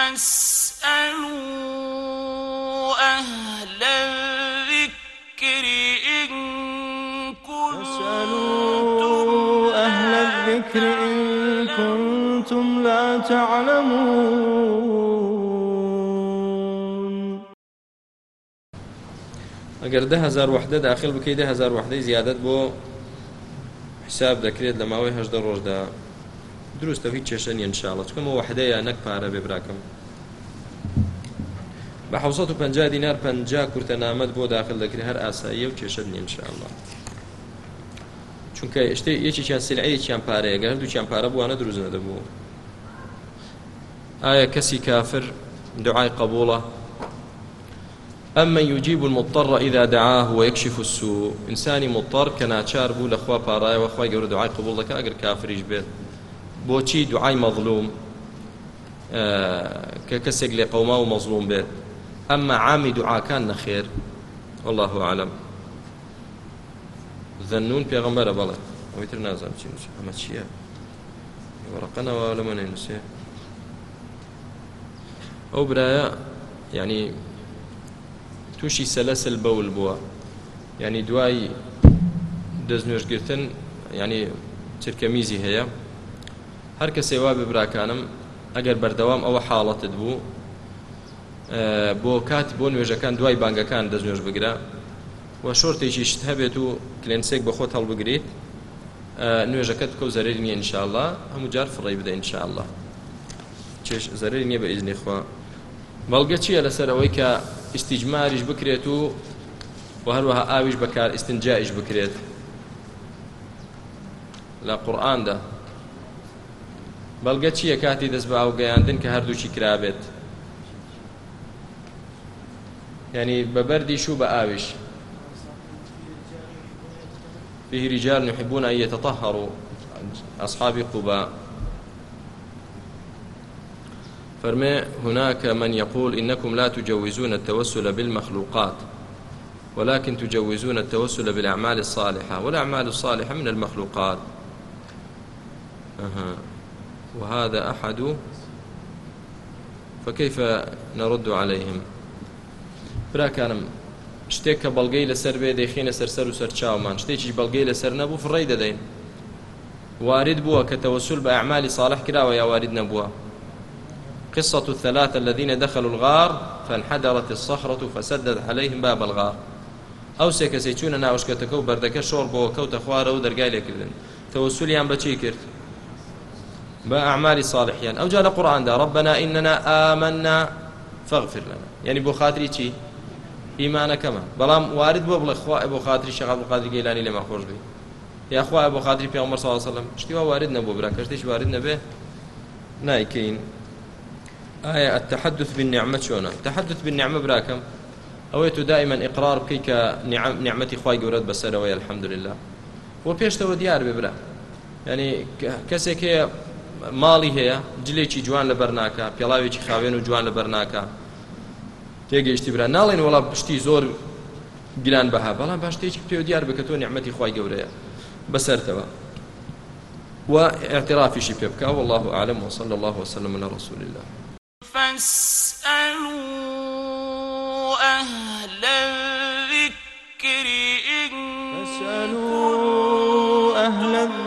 فاسألوا أهل الذكر إن كنتم أهل الذكر إن كنتم لا تعلمون. ئەگەر ده هزار وحدە داخل بکەی ده هزار وحدەی زیادت بۆ حساب دەکرێت لە ماوەی هەشدە ڕۆژدا دروستە هیچ کێشە نیە انشاءڵە چکەمە وحدەیە نەک پارە بێ براکەم. بە 1950 دینار 50 کورتە نامەت بۆ داخل دەکرێت هەر ئاساییە و کێشە نیە انشاءڵە چونکە شتێ یەکێکیان سلعەیەکیان گەر هەردووچیان پارە بووانە دروست نەدەبوو. ئایا کەسی کافر دعای قبوڵە؟ أما يجيب المضطر إذا دعاه ويكشف السوء. إنساني مضطر كناچار بو لخوا باراي وخوا يقول دعاء قبول لك أجر كافر يجبت بوچی دعای مظلوم کە کەسێک لێ قەوما و مەظلوم بێت. ئەمە عامی دوعاکان نەخێر. والله أعلم. ذنون پێغەمبەرە بەڵێ. ئەوەی تر نازانم چی ئەمە چییە؟ وەڕقەنەوە لەمە نەینووسێ ئەو برایە ینی تووشی سەلەسل بەول بووە. ینی دوای دەستنوێژگرتن ینی چرکەمیزی هەیە. هەر کەسێ وا ببراکانم ئەگەر بەردەوام ئەوە حاڵەتت بوو بۆ کات بۆ نوێژەکان دوای بانگەکان دەستنوێژ بگرە. و شۆرتێکی شت هەبێت و کلێنسێک بە خۆت هەڵبگریت نوێژەکەت و زەرری نیە انشاءله هەموو جار فڕی بدە انشاءله چێش زەرری نییە بە ئیزنی خوا. بەڵگە چییە لەسەر ئەوەی کە ئیسیجماریش بکرێت و و هەروەها ئاویش بەکار ئستنجایش بکرێت؟ لە قورآاندا بەڵگە چییە کاتی دەست بە ئاوگەیاندن کە هەردووچی کرابێت ینی بەبەردی شو بە ئاویش فيه رجال يحبون أن يتطهروا أصحاب قباء فرمي هناك من يقول إنكم لا تجوزون التوسل بالمخلوقات ولكن تجوزون التوسل بالأعمال الصالحة. والأعمال الصالحة من المخلوقات. أه. وهذا أحد فكيف نرد عليهم؟ براكانم شتێک کە بەڵگەی لەسەر بێ دەیخینە سەرسەر و سەر چاومان شتێکی بەڵگەی لەسەر نەبوو فڕی دەدەین وارد تەوەسول بە ئەعمالی صالح کراوە یا وارد نەبووە قصة الثلاثة الذين دخلوا الغار فانحدرت الصخرة فسدت عليهم باب الغار. ئەو سێ کەسی چوونە ناوشکەتەکە و بەردەکە شۆڕ بۆ کەوتە خوارە و دەرگای لێکردن تەوەسولیان بأعمال صالحين. أو جاء القرآن ده ربنا إننا آمنا فاغفر لنا. يعني بو خاطري چی إيمانا كما بلام وارد بو بڵێ بۆ شەغال بقادر گەیلانی لێمە خۆش بی یا خوا بۆ خاطری پێغمبەر صلی الله عليه وسلم شتیوا وارد نەبوو برا کەشتێک وارد نەبێ نایکەین آية التحدث بالنعمة شونا التحدث بالنعمة براكم أويت دائما إقرار بكيك نعم نعمتي خواي قورت بسر ويا الحمد لله وبيشتو ديار ببرا. يعني كسك هي ماڵی هەیە جلێکی جوان لە بەرناکە پێڵاوێکی خاوێن و جوان لە بەرناکە. تێگەیشتی برا. ناڵێن وڵا پشتی زۆر گران بەها. بەڵام باش شتێکی پێ دیار بکە تۆ نعممەتی خی گەورەیە. بەسەرتەوە. واعترافي پێ بکە. والله أعلم وصلى الله وسلم على رسول الله. فاسألوا